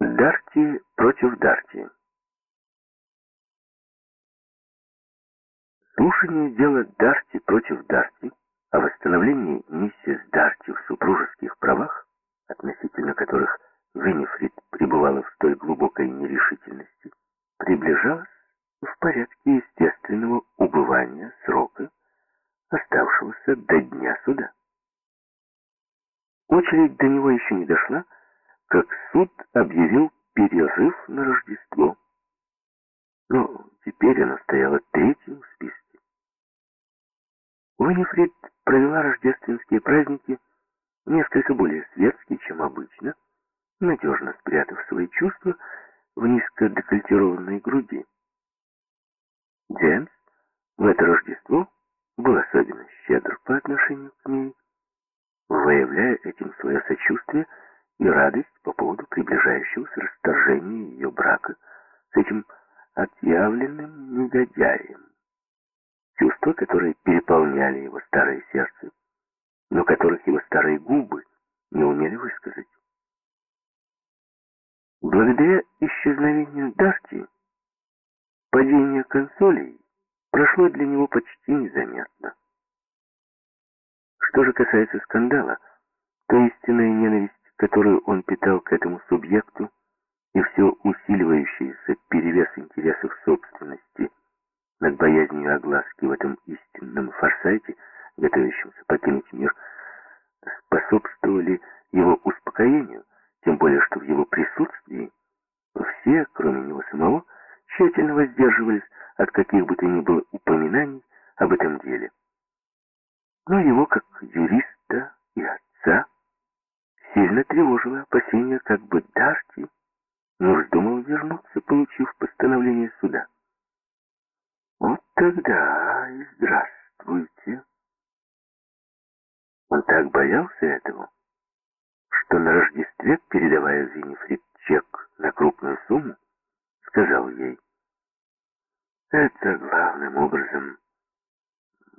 Дарти против Дарти. Слушание дела Дарти против Дарти о восстановлении миссис Дарти в супружеских правах, относительно которых Виннифрид пребывала в столь глубокой нерешительности, приближалось в порядке естественного убывания срока, оставшегося до дня суда. Очередь до него еще не дошла, как суд объявил перерыв на Рождество. Но теперь оно стояло третьим в списке. Уинифрид провела рождественские праздники несколько более светски, чем обычно, надежно спрятав свои чувства в низко декольтированной груди. Джеймс в это Рождество был особенно щедр по отношению к ней, выявляя этим свое сочувствие и радость по поводу приближающегося расторжения ее брака с этим отъявленным негодяем. Чувства, которые переполняли его старое сердце, но которых его старые губы не умели высказать. Благодаря исчезновению Дарти, падение консолей прошло для него почти незаметно. Что же касается скандала, то истинная ненависть которую он питал к этому субъекту, и все усиливающийся перевес интересов собственности над боязнью огласки в этом истинном форсайте, готовящемся покинуть мир, способствовали его успокоению, тем более что в его присутствии все, кроме него самого, тщательно воздерживались от каких бы то ни было упоминаний об этом деле. Но его, как юриста и отца, сильно тревожило опасение, как бы Дарти не вздумал вернуться, получив постановление суда. Вот тогда и здравствуйте. Он так боялся этого, что на Рождестве, передавая Винифрид чек на крупную сумму, сказал ей, «Это главным образом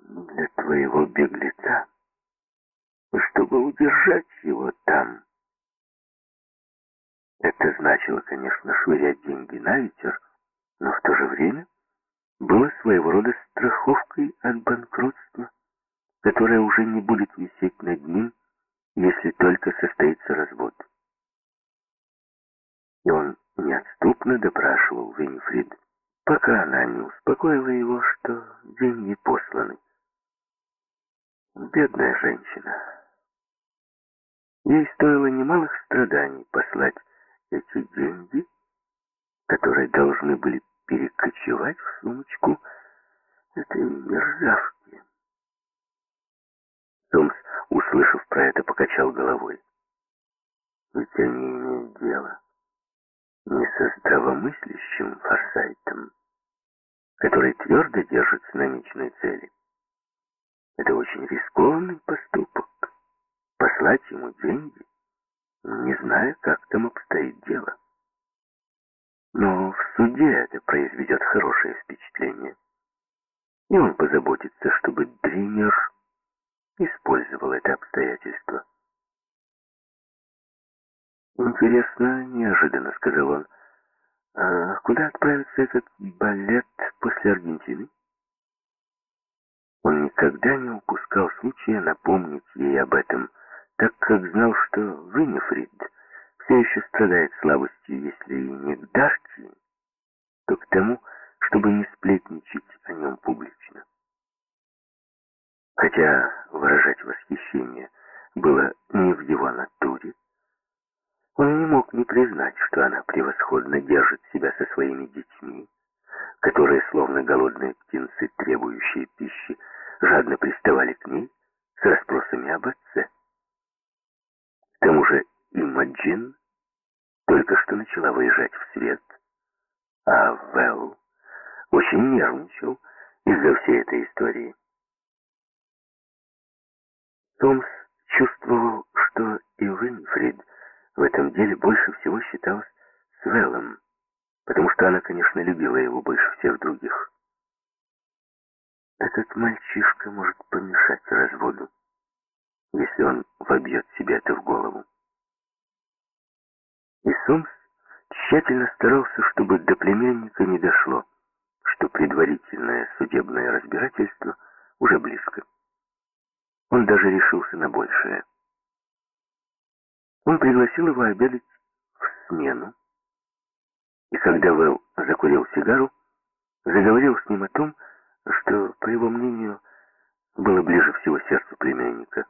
для твоего беглеца» чтобы удержать его там. Это значило, конечно, швырять деньги на ветер, но в то же время было своего рода страховкой от банкротства, которая уже не будет висеть над ним, если только состоится развод. И он неотступно допрашивал Виннифрид, пока она не успокоила его, что деньги посланы. Бедная женщина. Ей стоило немалых страданий послать эти деньги, которые должны были перекочевать в сумочку этой мерзавки. Томс, услышав про это, покачал головой. Ведь они имеют дело не со здравомыслящим форсайтом, который твердо держится на намеченной цели. Это очень рискованный поступок послать ему деньги, не зная, как там обстоит дело. Но в суде это произведет хорошее впечатление. И он позаботится, чтобы Дример использовал это обстоятельство. «Интересно, неожиданно», — сказал он. «А куда отправится этот балет после Аргентины?» Он никогда не упускал случая напомнить ей об этом — так как знал, что Виннифрид все еще страдает слабостью, если и не к Дарти, то к тому, чтобы не сплетничать о нем публично. Хотя выражать восхищение было не в его натуре, он не мог не признать, что она превосходно держит себя со своими детьми, которые, словно голодные птенцы, требующие пищи, жадно приставали к ней с расспросами об отце. К тому же Имаджин только что начала выезжать в свет, а Вэл очень нервничал из-за всей этой истории. Томс чувствовал, что и Винфрид в этом деле больше всего считалась с Вэллом, потому что она, конечно, любила его больше всех других. Этот мальчишка может помешать разводу если он вобьет себе это в голову. И Сомс тщательно старался, чтобы до племянника не дошло, что предварительное судебное разбирательство уже близко. Он даже решился на большее. Он пригласил его обедать в смену, и когда Вэл закурил сигару, заговорил с ним о том, что, по его мнению, было ближе всего сердцу племянника.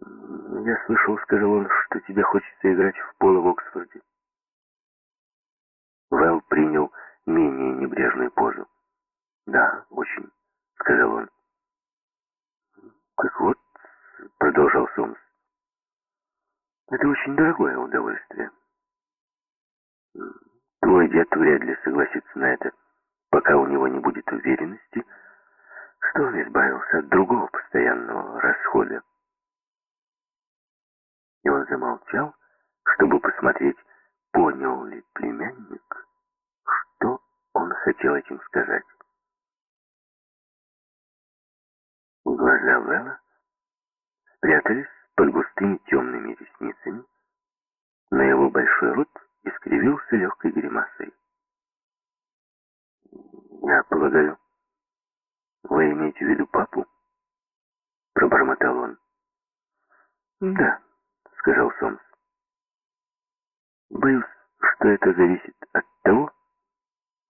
«Я слышал, — сказал он, — что тебе хочется играть в поло в Оксфорде». Вэл принял менее небрежную позу. «Да, очень», — сказал он. «Как вот», — продолжал Сомс, — «это очень дорогое удовольствие. Твой дед вряд ли согласится на это, пока у него не будет уверенности, что он избавился от другого постоянного расхода. И он замолчал, чтобы посмотреть, понял ли племянник, что он хотел этим сказать. Глаза Вэлла спрятались под густыми темными ресницами, но его большой рот искривился легкой гримасой. «Я полагаю, вы имеете в виду папу?» Пробормотал он. «Да», — сказал Сомс. «Боюсь, что это зависит от того,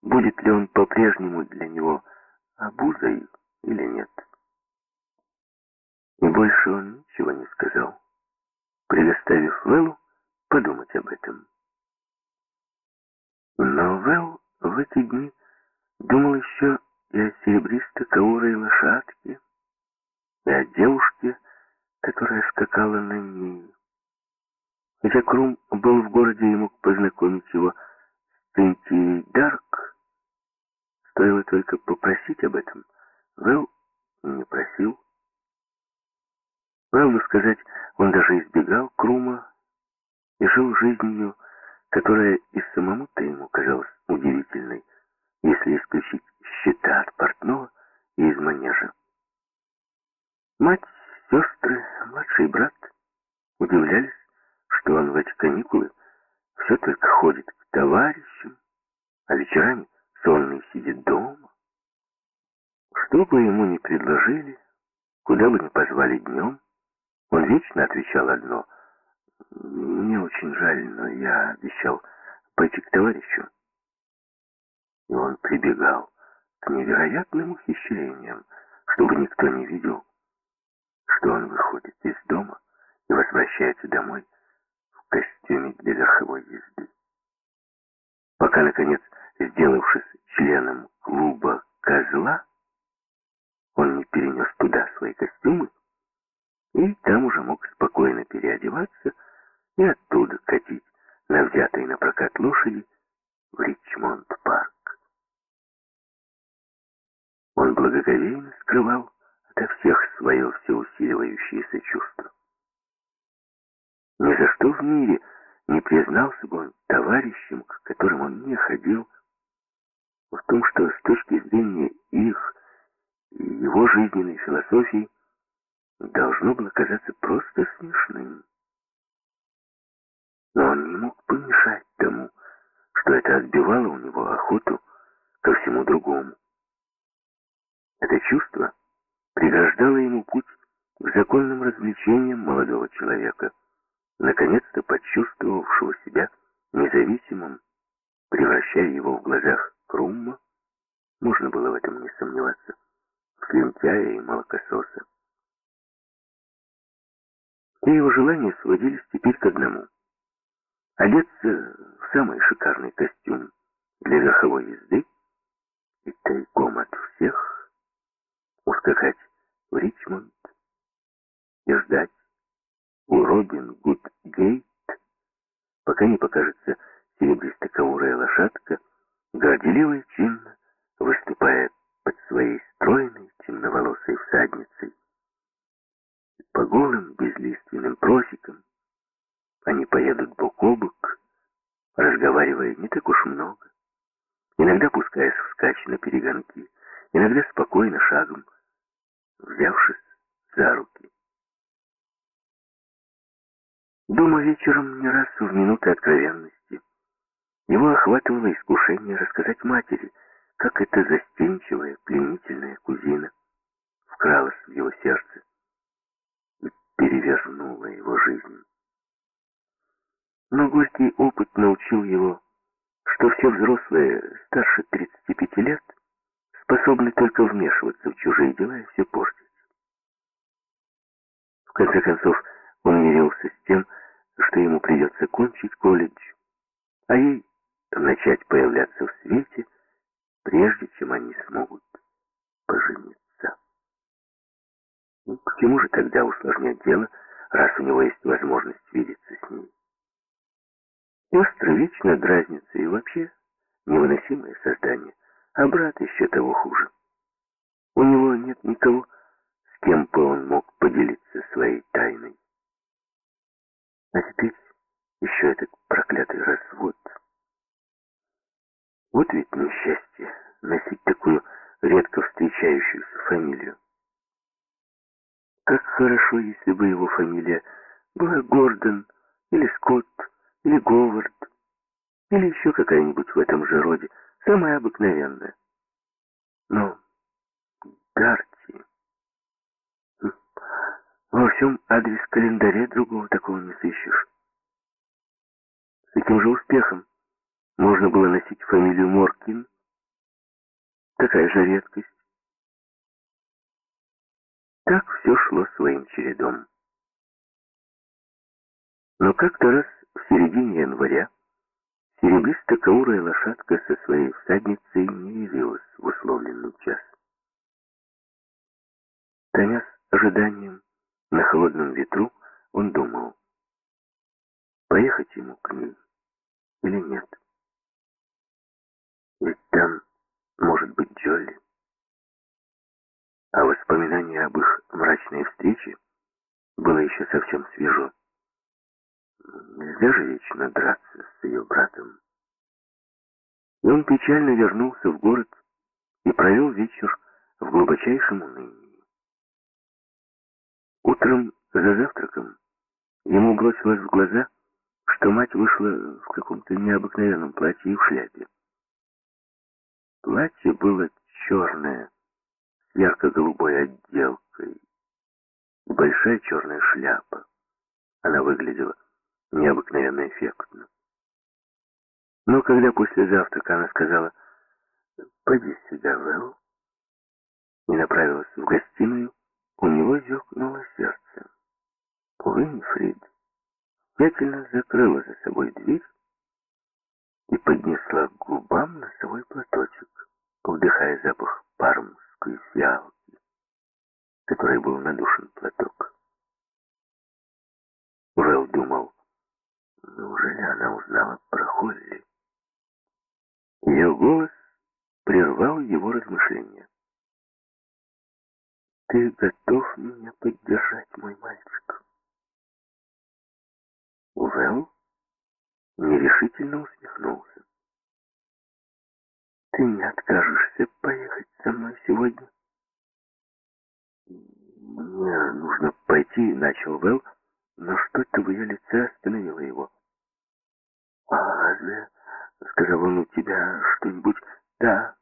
будет ли он по-прежнему для него обузой или нет». И больше он ничего не сказал, предоставив Вэллу подумать об этом. Но Вэл в эти дни думал еще и о серебристо-каурой лошадке, и о девушке, которая скакала на ней. Хотя Крум был в городе и мог познакомить его с Цинтией Дарк, стоило только попросить об этом, Вэл не просил. Правду сказать, он даже избегал Крума и жил жизнью, которая и самому-то ему казалась удивительной, если исключить счета от портного и из манежа. Мать, сестры, младший брат удивлялись, что он в эти каникулы все только ходит к товарищам, а вечерами сонный сидит дома. Что бы ему ни предложили, куда бы ни позвали днем, он вечно отвечал одно — мне очень жаль, но я обещал пойти к товарищу. И он прибегал к невероятным ухищрениям, чтобы никто не видел, что он выходит из дома и возвращается домой костюме для верховой езды. Пока, наконец, сделавшись членом клуба «Козла», он не перенес туда свои костюмы, и там уже мог спокойно переодеваться и оттуда катить на взятой на прокат лошади в Ричмонд-парк. Он благоговейно скрывал ото всех свое всеусиливающееся чувство. Ни за что в мире не признался бы он товарищам, к которым он не ходил, в том, что с точки зрения их и его жизненной философии должно было казаться просто смешным. Но он не мог помешать тому, что это отбивало у него охоту ко всему другому. Это чувство преграждало ему путь к законным развлечениям молодого человека, наконец-то почувствовавшего себя независимым, превращая его в глазах Крумма, можно было в этом не сомневаться, в слюнтяя и молокососа. Все его желания сводились теперь к одному — одеться в самый шикарный костюм для верховой езды и тайком от всех ускакать в Ричмонд и ждать у Робин Гуд Гейт, пока не покажется серебристо-каурая лошадка, горделиво и чинно выступая под своей стройной темноволосой всадницей. По голым безлиственным просекам они поедут бок о бок, разговаривая не так уж много, иногда пускаясь вскачь на перегонки, иногда спокойно шагом, взявшись за руки. Дома вечером не раз в минуты откровенности Его охватывало искушение рассказать матери, как эта застенчивая, пленительная кузина вкралась в его сердце и перевернула его жизнь. Но горький опыт научил его, что все взрослые старше 35 лет способны только вмешиваться в чужие дела и все портить. В конце концов, он мирился с тем, что ему придется кончить колледж, а ей начать появляться в свете, прежде чем они смогут пожениться. Ну, к чему же тогда усложнять дело, раз у него есть возможность видеться с ней? Сестры вечно дразнятся и вообще невыносимое создание, а брат еще того хуже. У него нет никого, с кем бы он мог поделиться своей тайной. А теперь еще этот проклятый развод. Вот ведь несчастье носить такую редко встречающуюся фамилию. Как хорошо, если бы его фамилия была Гордон или Скотт или Говард или еще какая-нибудь в этом же роде, самая обыкновенная. Но Дарти... Во всем адрес календаре другого такого не сыщешь. С таким же успехом можно было носить фамилию Моркин. Такая же редкость. Так все шло своим чередом. Но как-то раз в середине января серебристо-каурая лошадка со своей всадницей не явилась в условленный час. Тоня с ожиданием на холодном ветру, он думал, поехать ему к ней или нет. Ведь там может быть Джолли. А воспоминание об их мрачной встрече было еще совсем свежо. Нельзя же вечно драться с ее братом. И он печально вернулся в город и провел вечер в глубочайшем унынии. Утром за завтраком ему бросилось в глаза, что мать вышла в каком-то необыкновенном платье и в шляпе. Платье было черное, с ярко-голубой отделкой, и большая черная шляпа. Она выглядела необыкновенно эффектно. Но когда после завтрака она сказала «Пойди сюда, Вэл», и направилась в гостиную, у него зёкнуло сердце. Уинфрид тщательно закрыла за собой дверь и поднесла к губам носовой платочек, вдыхая запах пармской фиалки, которой был надушен платок. Вэл думал, неужели она узнала про Холли? Ее голос прервал его размышления. «Ты готов меня поддержать, мой мальчик?» Вэл нерешительно усмехнулся. «Ты не откажешься поехать со мной сегодня?» «Мне нужно пойти», — начал Вэл, но что-то в ее лице остановило его. «А сказал он, — у тебя что-нибудь...» «Да,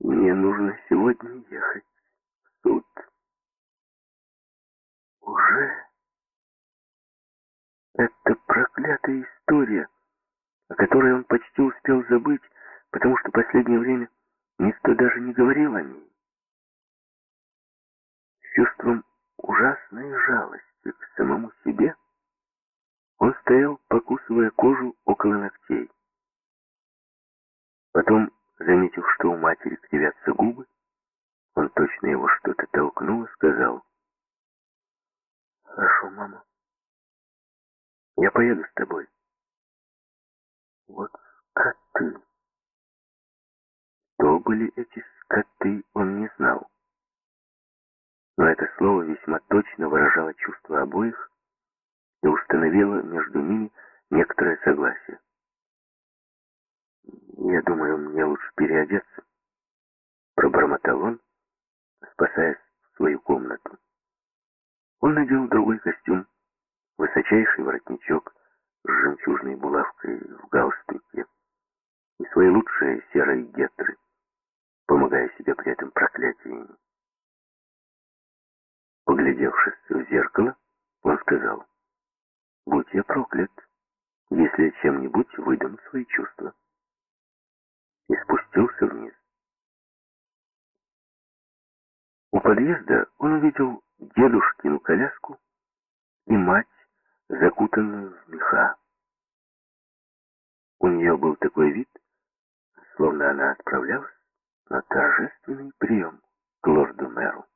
мне нужно сегодня ехать в суд». «Уже?» Это проклятая история, о которой он почти успел забыть, потому что последнее время никто даже не говорил о ней. С чувством ужасной жалости к самому себе он стоял, покусывая кожу около ногтей. Потом, заметив, что у матери кривятся губы, он точно его что-то толкнул и сказал, «Хорошо, мама, я поеду с тобой. Вот скоты. Кто были эти скоты, он не знал. Но это слово весьма точно выражало чувства обоих и установило между ними некоторое согласие. «Я думаю, мне лучше переодеться», — пробормотал он, спасаясь в свою комнату. Он надел другой костюм, высочайший воротничок, с жемчужной булавкой в галстуке и свои лучшие серые гетры, помогая себе при этом проклятиями. Поглядевшись в зеркало, он сказал, «Будь я проклят, если чем-нибудь выдам свои чувства». И спустился вниз. У подъезда он увидел дедушкину коляску и мать, закутанную в меха. У нее был такой вид, словно она отправлялась на торжественный прием к лорду-мэру.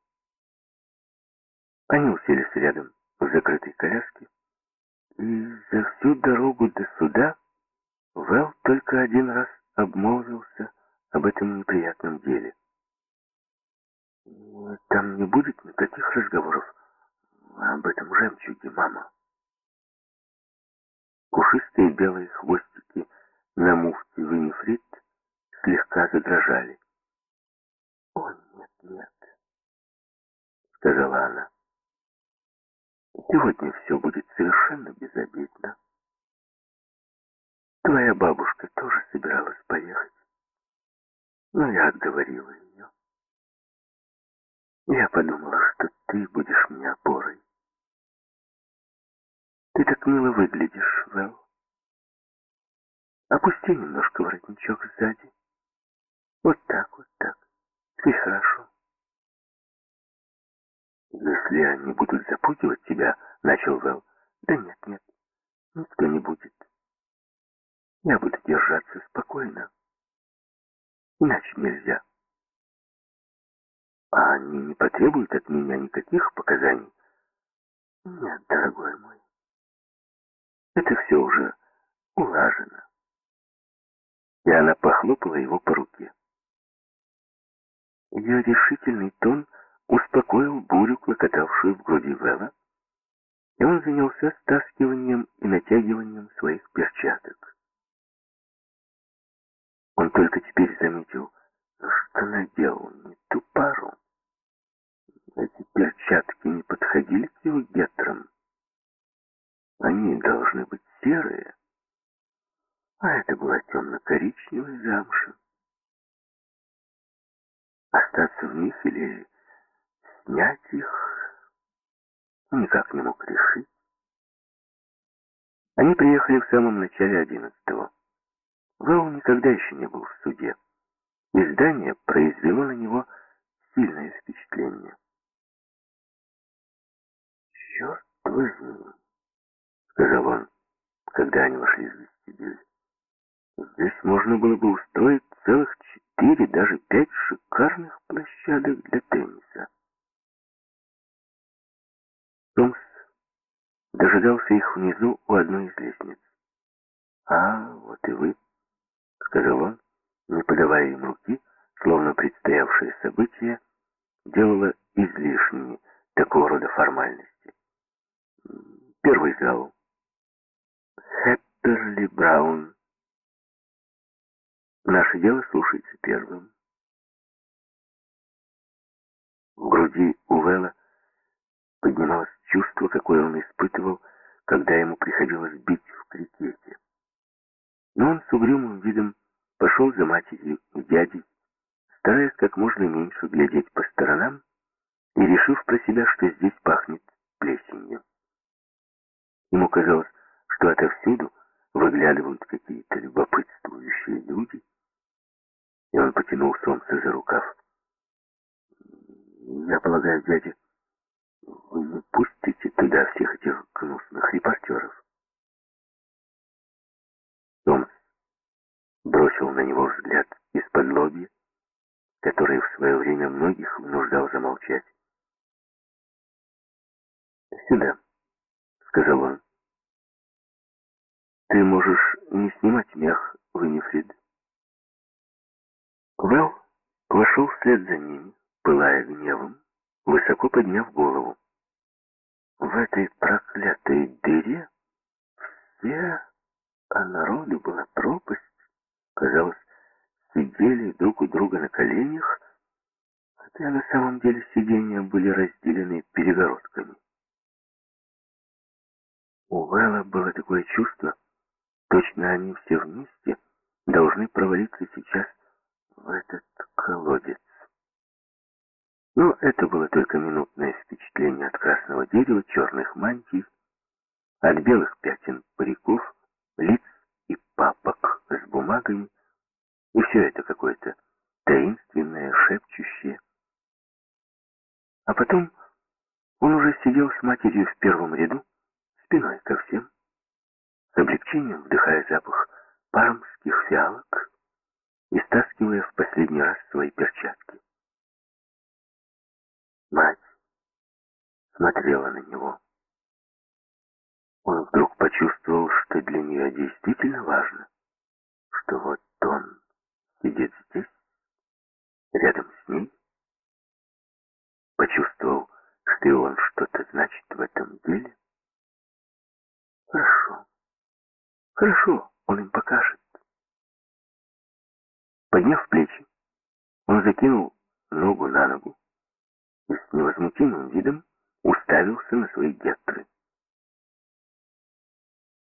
Они уселись рядом в закрытой коляске, и за всю дорогу до суда Вэл только один раз обмолвился об этом неприятном деле. Там не будет никаких разговоров об этом жемчуге, мама. Пушистые белые хвостики на муфте Винифрид слегка задрожали. «О, нет, нет», — сказала она. «Сегодня все будет совершенно безобидно. Твоя бабушка тоже собиралась поехать, но я отговорила ее. Я подумала, что ты будешь мне опорой. Ты так мило выглядишь, Вэл. Опусти немножко воротничок сзади. Вот так, вот так. И хорошо. Если они будут запугивать тебя, начал Вэл. Да нет, нет, никто не будет. Я буду держаться спокойно. Иначе нельзя. А они не потребуют от меня никаких показаний? Нет, дорогой мой. Это все уже улажено. И она похлопала его по руке. Ее решительный тон успокоил бурю, клокотавшую в груди Вэлла, и он занялся стаскиванием и натягиванием своих перчаток. Он только теперь заметил, что надел не ту пару. Эти перчатки не подходили к его гетрам. Они должны быть серые, а это была темно-коричневая замша. Остаться в них или снять их никак не мог решить. Они приехали в самом начале одиннадцатого. Вэлл никогда еще не был в суде. Издание произвело на него сильное впечатление. «Черт возьми!» — сказал он, когда они вошли в вестибюль. «Здесь можно было бы устроить целых четыре, даже пять шикарных площадок для тенниса». Томс дожидался их внизу у одной из лестниц. «А, вот и вы», — сказал он, не подавая им руки, словно предстоявшее событие делало излишними такого рода формальности. Первый зал. Хепперли Браун. Наше дело слушается первым. В груди у Вэлла поднималось чувство, какое он испытывал, когда ему приходилось бить в крикете. Но он с угрюмым видом пошел за матерью и дядей, стараясь как можно меньше глядеть по сторонам и решив про себя, что здесь пахнет плесенью. Ему казалось, что отовсюду выглядывают какие-то любопытствующие люди, и он потянул Сомса за рукав. «Я полагаю, дядя, вы не туда всех этих гнусных репортеров?» Сомс бросил на него взгляд из-под лобья, который в свое время многих вынуждал замолчать. «Сюда», — сказал он. «Ты можешь не снимать мех, Виннифрид». Вэл вошел вслед за ними, пылая гневом, высоко подняв голову. В этой проклятой дыре все, а народу была пропасть, казалось, сидели друг у друга на коленях, хотя на самом деле сидения были разделены перегородками. У Вэлла было такое чувство, точно они все вместе должны провалиться сейчас в этот колодец. Но это было только минутное впечатление от красного дерева, черных мантий, от белых пятен париков, лиц и папок с бумагами, и все это какое-то таинственное, шепчущее. А потом он уже сидел с матерью в первом ряду, спиной ко всем, с облегчением вдыхая запах пармских фиалок и стаскивая в последний раз свои перчатки. Мать смотрела на него. Он вдруг почувствовал, что для нее действительно важно, что вот он сидит здесь, рядом с ней. Почувствовал, что и он что-то значит в этом деле. Хорошо, хорошо, он им покажет. Подняв плечи, он закинул ногу на ногу, и с невозмутимым видом уставился на свои гетры.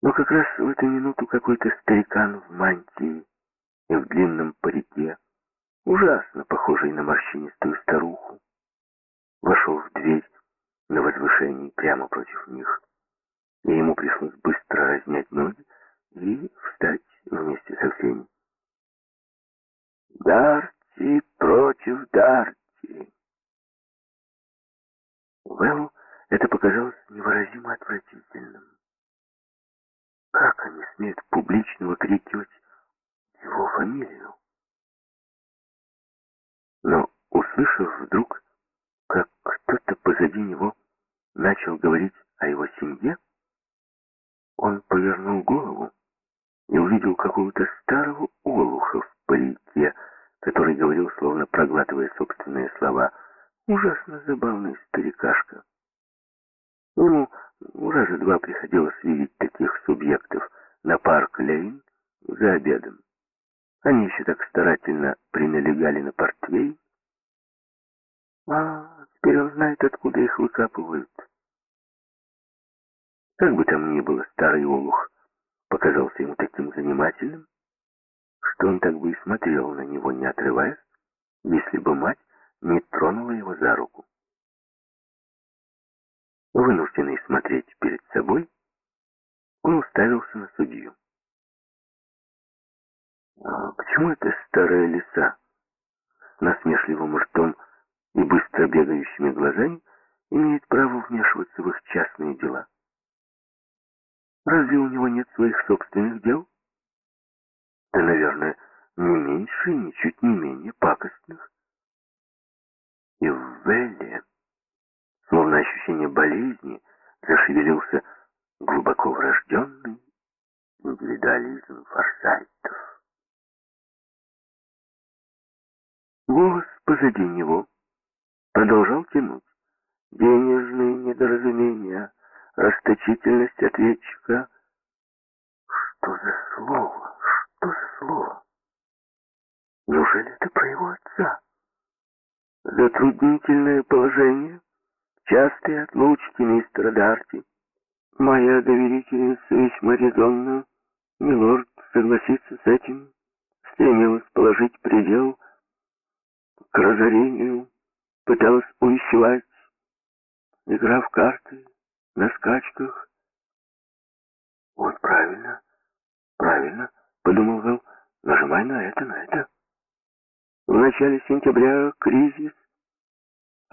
Но как раз в эту минуту какой-то старикан в мантии и в длинном парике, ужасно похожий на морщинистую старуху, вошел в дверь на возвышении прямо против них, и ему пришлось быстро разнять ноги и встать вместе со всеми. «Дарти против Дарти!» Вэллу это показалось невыразимо отвратительным. Как они смеют публично выкрикивать его фамилию? Но, услышав вдруг, как кто-то позади него начал говорить о его семье, он повернул голову и увидел какого-то старого олуха в парике, который говорил, словно проглатывая собственные слова — Ужасно забавный старикашка. Ему раза два приходилось видеть таких субъектов на парк Лейн за обедом. Они еще так старательно приналегали на портвейн. А теперь он знает, откуда их выкапывают. Как бы там ни было, старый олух показался ему таким занимательным, что он так бы и смотрел на него, не отрываясь, если бы мать не тронула его за руку. Вынужденный смотреть перед собой, он уставился на судью. А почему эта старая лиса насмешливым ртом и быстро бегающими глазами имеет право вмешиваться в их частные дела? Разве у него нет своих собственных дел? Да, наверное, не меньше ничуть не менее пакостных и в Велле, словно ощущение болезни, зашевелился глубоко врожденный индивидуализм форсайтов. Голос позади него продолжал тянуть. Денежные недоразумения, расточительность ответчика. Что за слово? Что за слово? Неужели это про его отца? Затруднительное положение, частые отлучки мистера Дарти. Моя доверительница весьма резонно, милорд согласится с этим, стремилась положить предел к разорению, пыталась увещевать, игра в карты, на скачках. Вот правильно, правильно, подумал Вэл, нажимай на это, на это. В начале сентября кризис.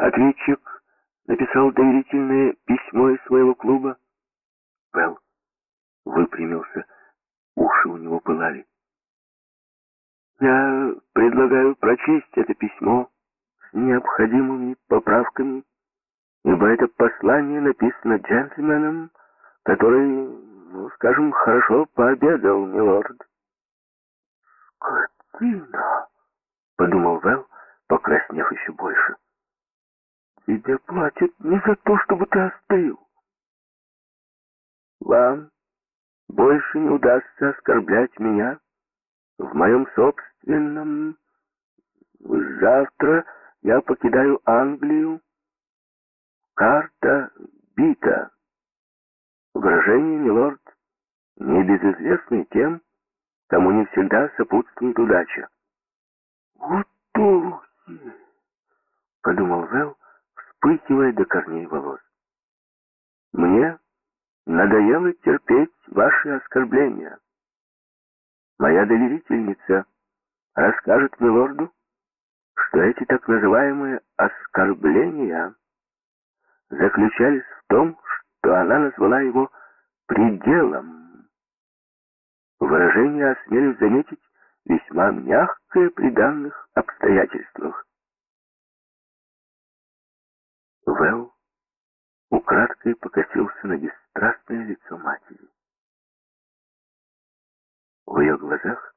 Ответчик написал доверительное письмо из своего клуба. Белл выпрямился, уши у него пылали. Я предлагаю прочесть это письмо с необходимыми поправками, ибо это послание написано джентльменом, который, ну, скажем, хорошо пообедал, милорд. Скотина! подумал Вэл, покраснев еще больше. Тебе платят не за то, чтобы ты остыл. Вам больше не удастся оскорблять меня в моем собственном... Завтра я покидаю Англию. Карта бита. Выражение, милорд, небезызвестный тем, кому не всегда сопутствует удача. «Вот толки!» — подумал Вэл, вспыхивая до корней волос. «Мне надоело терпеть ваши оскорбления. Моя доверительница расскажет милорду, что эти так называемые оскорбления заключались в том, что она назвала его пределом. Выражение, осмелюсь заметить, весьма мягкое при данных обстоятельствах. Вэл украдкой покосился на бесстрастное лицо матери. В ее глазах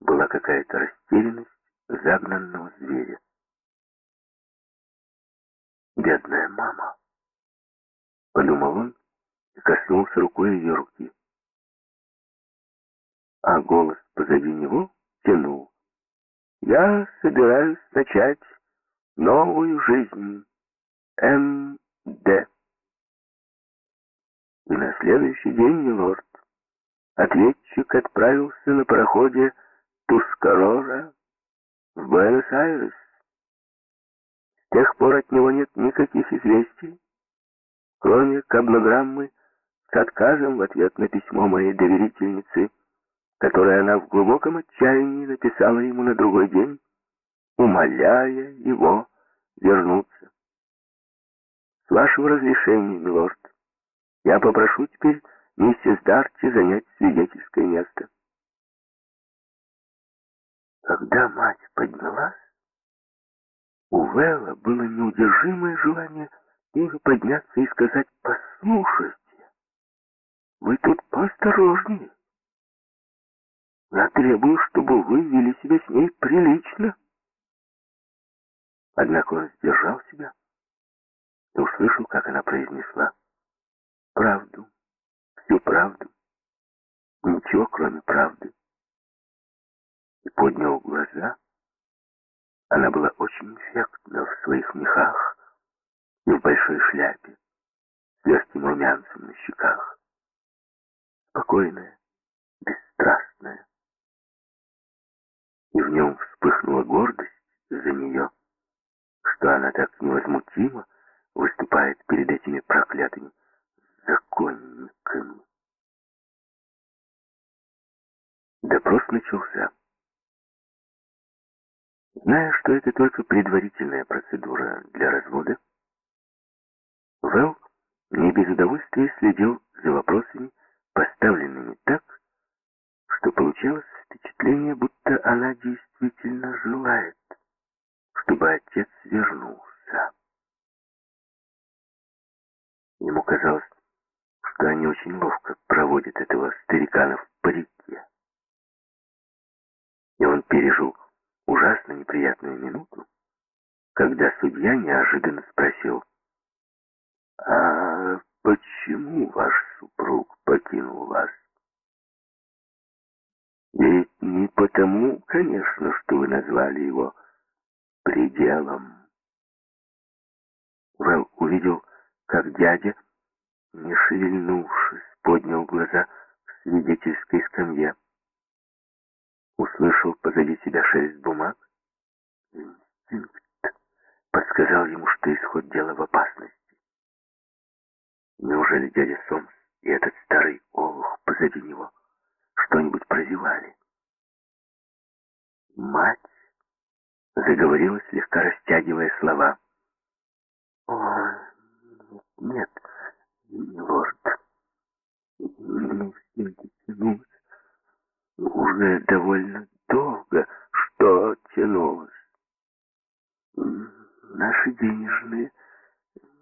была какая-то растерянность загнанного зверя. «Бедная мама!» — подумал он и коснулся рукой ее руки. А голос позади него тянул. «Я собираюсь начать новую жизнь. М.Д. И на следующий день, милорд, ответчик отправился на пароходе Тускарора в Буэнос-Айрес. С тех пор от него нет никаких известий, кроме каблограммы с отказом в ответ на письмо моей доверительницы, которое она в глубоком отчаянии написала ему на другой день, умоляя его вернуться. С вашего разрешения, милорд, я попрошу теперь миссис Дарти занять свидетельское место. Когда мать поднялась, у Вэлла было неудержимое желание тоже подняться и сказать «Послушайте, вы тут поосторожнее. Я требую, чтобы вы вели себя с ней прилично». Однако он сдержал себя и услышал, как она произнесла правду, всю правду, ничего кроме правды. И поднял глаза. Она была очень эффектна в своих мехах и в большой шляпе, с легким румянцем на щеках. Спокойная, бесстрастная. И в нем вспыхнула гордость за нее, что она так невозмутимо выступает перед этими проклятыми законниками. Допрос начался. Зная, что это только предварительная процедура для развода, Вэл не без удовольствия следил за вопросами, поставленными так, что получалось впечатление, будто она действительно желает, чтобы отец вернулся. Ему казалось, что они очень ловко проводят этого старикана в парике. И он пережил ужасно неприятную минуту, когда судья неожиданно спросил, «А почему ваш супруг покинул вас?» «Ведь не потому, конечно, что вы назвали его пределом». Вэл увидел, как дядя, не шевельнувшись, поднял глаза к свидетельской скамье. Услышал позади себя шелест бумаг. Инстинкт подсказал ему, что исход дела в опасности. Неужели дядя Сомс и этот старый олух позади него что-нибудь прозевали? Мать заговорила, слегка растягивая слова. «О, нет, милорд, это тянулось уже довольно долго, что тянулось. Наши денежные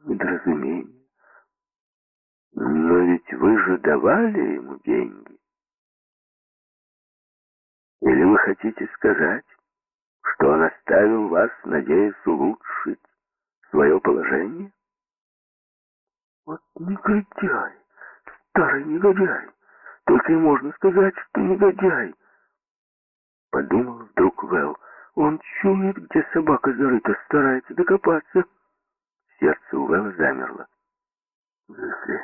недоразумения. Но ведь вы же давали ему деньги. Или вы хотите сказать, что он оставил вас, надеясь улучшить свое положение? Вот негодяй, старый негодяй. Только и можно сказать, что негодяй. Подумал вдруг Вэл. Он чует, где собака зарыта, старается докопаться. Сердце у Вэлла замерло. Если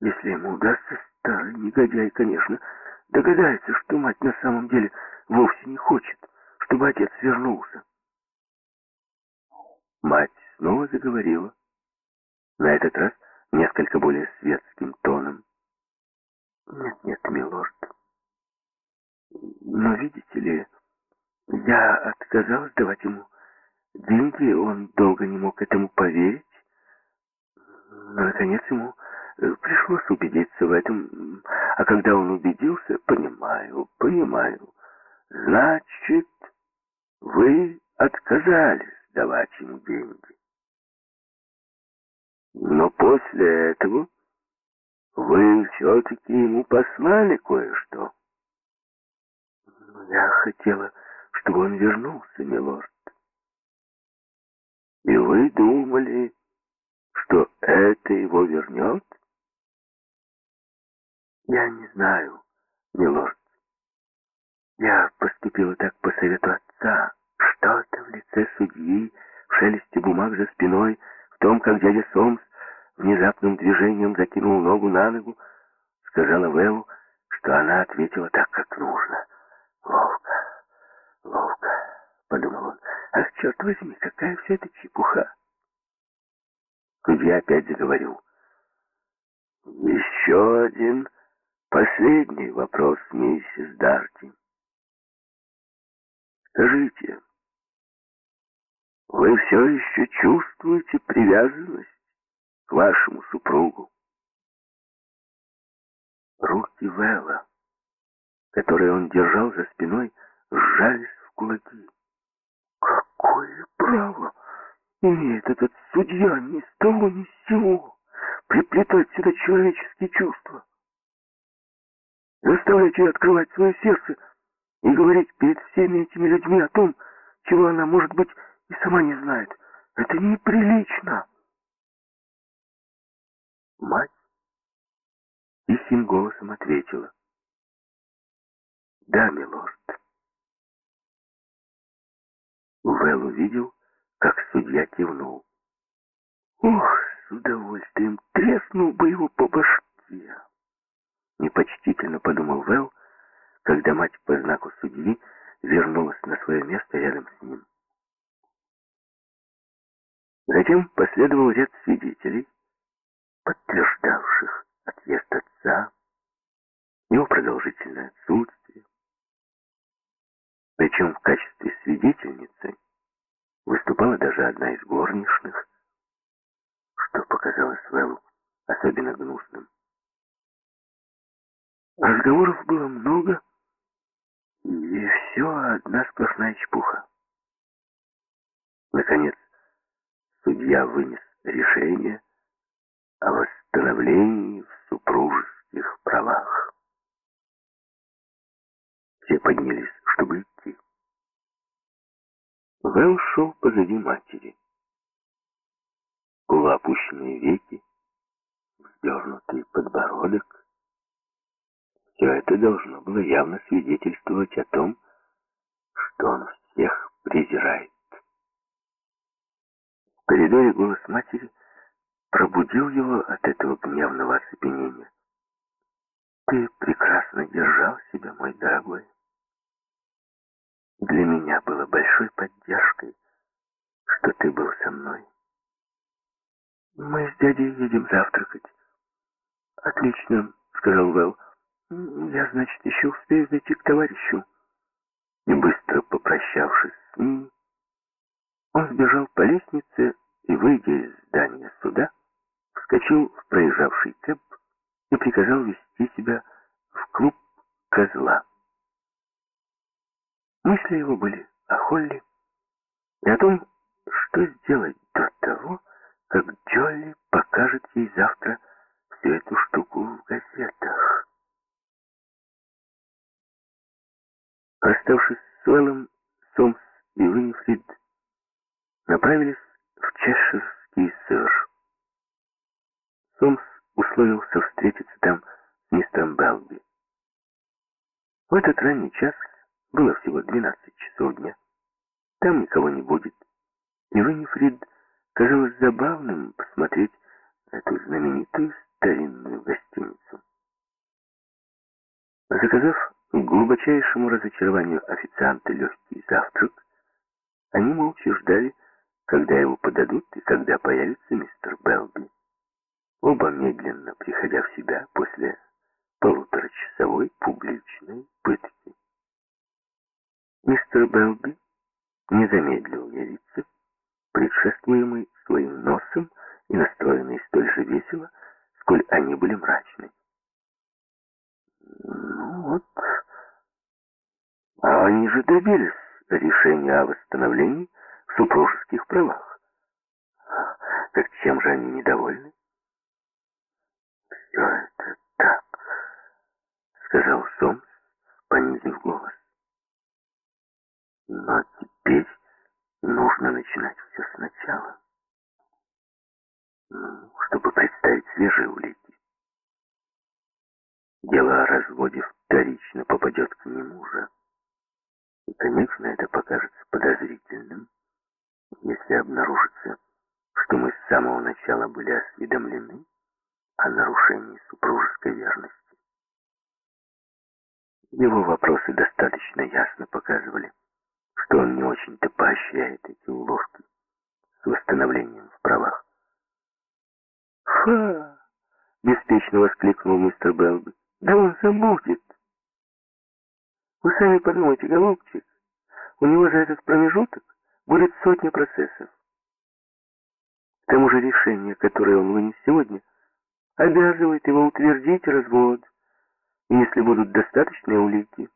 Если ему удастся, старый негодяй, конечно, догадается, что мать на самом деле вовсе не хочет, чтобы отец вернулся. Мать снова заговорила, на этот раз несколько более светским тоном. «Нет, нет, милорд, но видите ли, я отказалась давать ему деньги, он долго не мог этому поверить, но, наконец, ему пришлось убедиться в этом, а когда он убедился, понимаю, понимаю, значит, вы отказались давать ему деньги. Но после этого вы все-таки ему послали кое-что. Я хотела, чтобы он вернулся, милорд. И вы думали, что это его вернет? Я не знаю, милорд. Я поступила так по совету отца. Что-то в лице судьи, в шелесте бумаг за спиной, том, как дядя Сомс внезапным движением закинул ногу на ногу, сказала Вэллу, что она ответила так, как нужно. Ловко, ловко, подумал он. Ах, черт возьми, какая все это чепуха. Судья опять заговорил. Еще один последний вопрос, миссис Дарти. Скажите, вы все еще чувствуете привязанность к вашему супругу? Руки Вэлла которые он держал за спиной, сжались в кулаки. Какое право имеет этот судья ни с того ни с сего приплетать сюда человеческие чувства? Заставлять ее открывать свое сердце и говорить перед всеми этими людьми о том, чего она, может быть, и сама не знает. Это неприлично. Мать тихим голосом ответила. Да, милорд. Вэл увидел, как судья кивнул. Ох, с удовольствием треснул бы его по башке. Непочтительно подумал Вэл, когда мать по знаку судьи вернулась на свое место рядом с ним. Затем последовал ряд свидетелей, подтверждавших отъезд отца, его продолжительное отсутствие, причем в качестве свидетельницы выступала даже одна из горничных, что показалось Вэллу особенно гнусным. Разговоров было много, и все одна сплошная чепуха. Наконец, судья вынес решение о восстановлении в супружеских правах. Все поднялись, чтобы идти. Вэл шел позади матери. Полуопущенные веки, вздернутый подбородок. Все это должно было явно свидетельствовать о том, что он всех презирает. В коридоре голос матери пробудил его от этого гневного оцепенения. «Ты прекрасно держал себя, мой дорогой для меня было большой поддержкой, что ты был со мной. Мы с дядей едем завтракать. Отлично, сказал Вэл. Я, значит, еще успею зайти к товарищу. И быстро попрощавшись с ним, он сбежал по лестнице и, выйдя из здания суда, вскочил в проезжавший кэб и приказал вести себя в клуб козла. Мысли его были о Холли и о том, что сделать до того, как Джолли покажет ей завтра всю эту штуку в газетах. Оставшись с Уэллом, Сомс и Уинфрид направились в Чеширский сыр. Сомс условился встретиться там с мистером Белби. В этот ранний час было всего 12 часов дня. Там никого не будет. И Виннифрид казалось забавным посмотреть эту знаменитую старинную гостиницу. Заказав к глубочайшему разочарованию официанта легкий завтрак, они молча ждали, когда его подадут и когда появится мистер Белби. Оба медленно приходя в себя после полуторачасовой публичной пытки. Мистер Белби не замедлил явиться, предшествуемый своим носом и настроенный столь же весело, сколь они были мрачны. А они же добились решения о восстановлении супружеских правах. Так чем же они недовольны? Все это так, сказал Сомс, понизив голос. Но теперь нужно начинать все сначала, ну, чтобы представить свежие улики. Дело о разводе вторично попадет к нему же. И, конечно, это покажется подозрительным, если обнаружится, что мы с самого начала были осведомлены о нарушении супружеской верности. Его вопросы достаточно ясно показывали, что он не очень-то поощряет эти уловки с восстановлением в правах. «Ха!» — беспечно воскликнул мистер Белби. «Да он забудет!» «Вы сами подумайте, голубчик, у него за этот промежуток будет сотня процессов. К тому же решение, которое он вынес сегодня, обязывает его утвердить развод, если будут достаточные улики.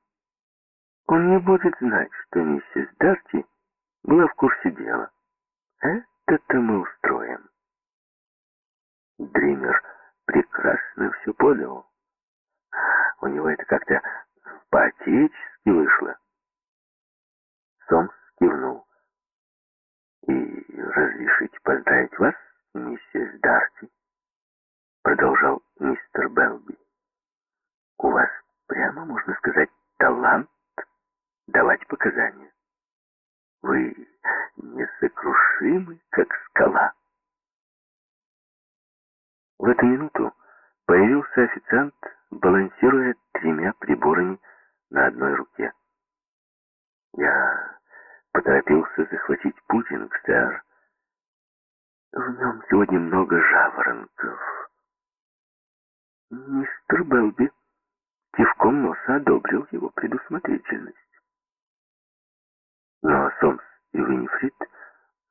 Он не будет знать, что миссис Дарти была в курсе дела. Это-то мы устроим. Дример прекрасно все подал. У него это как-то по-отечески вышло. Сомс кивнул. «И разрешите поздравить вас, миссис Дарти?» Продолжал мистер Белби. «У вас прямо, можно сказать, талант давать показания. Вы несокрушимы, как скала. В эту минуту появился официант, балансируя тремя приборами на одной руке. Я поторопился захватить пудинг, сэр. В нем сегодня много жаворонков. Мистер Белби кивком носа одобрил его предусмотрительность. Но Сомс и Винифрид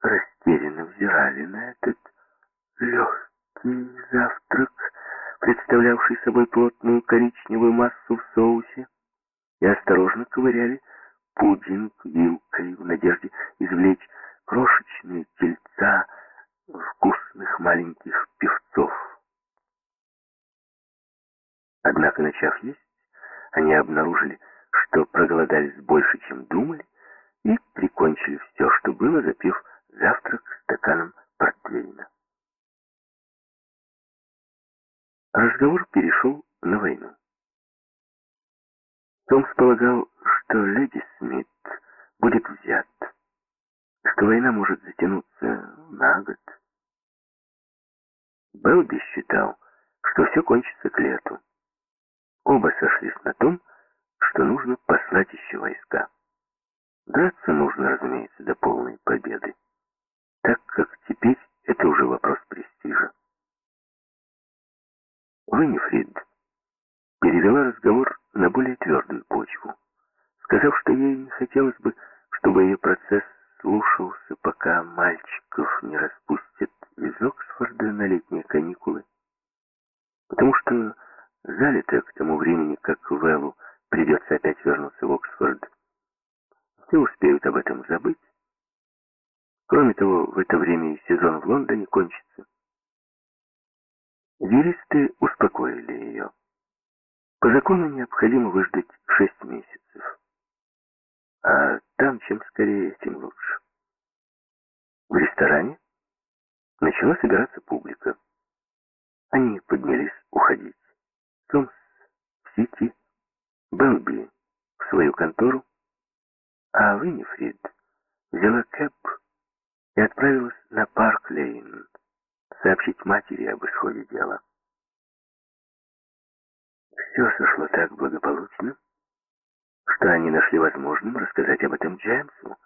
растерянно взирали на этот легкий завтрак, представлявший собой плотную коричневую массу в соусе, и осторожно ковыряли пудинг вилкой в надежде извлечь крошечные тельца вкусных маленьких певцов. Однако, начав есть, они обнаружили, что проголодались больше, чем думали, и прикончили все, что было, запив завтрак стаканом портвейна. Разговор перешел на войну. Томс полагал, что леди Смит будет взят, что война может затянуться на год. Белби считал, что все кончится к лету. Оба сошлись на том, что нужно послать еще войска. Драться нужно, разумеется, до полной победы, так как теперь это уже вопрос престижа. Виннифрид перевела разговор на более твердую почву, сказав, что ей хотелось бы, чтобы ее процесс слушался, пока мальчиков не распустят из Оксфорда на летние каникулы, потому что залито к тому времени, как Вэллу придется опять вернуться в Оксфорд, все успеют об этом забыть. Кроме того, в это время и сезон в Лондоне кончится. Юристы успокоили ее. По закону необходимо выждать шесть месяцев. А там чем скорее, тем лучше. В ресторане начала собираться публика. Они поднялись уходить. Сомс в Сити, Белби в свою контору, а Уинифрид взяла кэб и отправилась на Парк-Лейн сообщить матери об исходе дела. Все сошло так благополучно, что они нашли возможным рассказать об этом Джеймсу,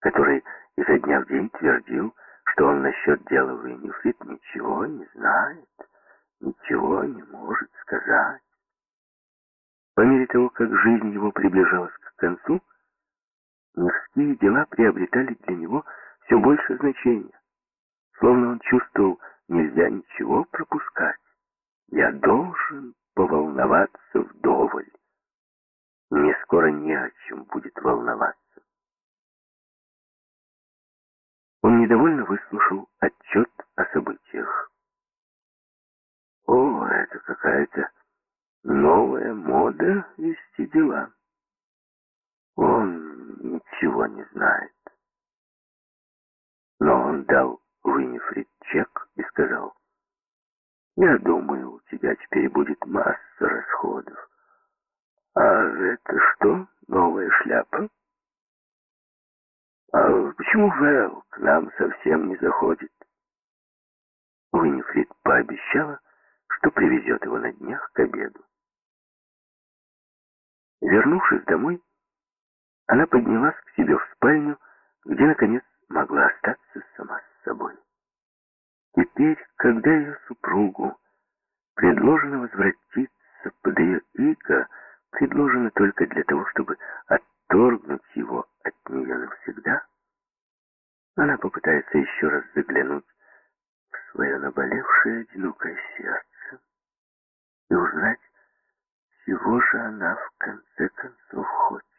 который изо дня в день твердил, что он насчет дела Уиннифрид ничего не знает, ничего не может сказать. По мере того, как жизнь его приближалась к концу, мирские дела приобретали для него все больше значения. Словно он чувствовал, нельзя ничего пропускать. Я должен поволноваться вдоволь. Мне скоро не о чем будет волноваться. Он недовольно выслушал отчет о событиях. О, это какая-то новая мода вести дела. Он ничего не знает. Но он дал Уинифрид чек и сказал, «Я думаю, у тебя теперь будет масса расходов. А это что, новая шляпа?» «А почему Вэл к нам совсем не заходит?» Уинифрид пообещала, что привезет его на днях к обеду. Вернувшись домой, она поднялась к себе в спальню, где, наконец, могла остаться сама с собой. Теперь, когда ее супругу предложено возвратиться под ее иго, предложено только для того, чтобы отторгнуть его от нее навсегда, она попытается еще раз заглянуть в свое наболевшее одинокое сердце и узнать, чего же она в конце концов хочет.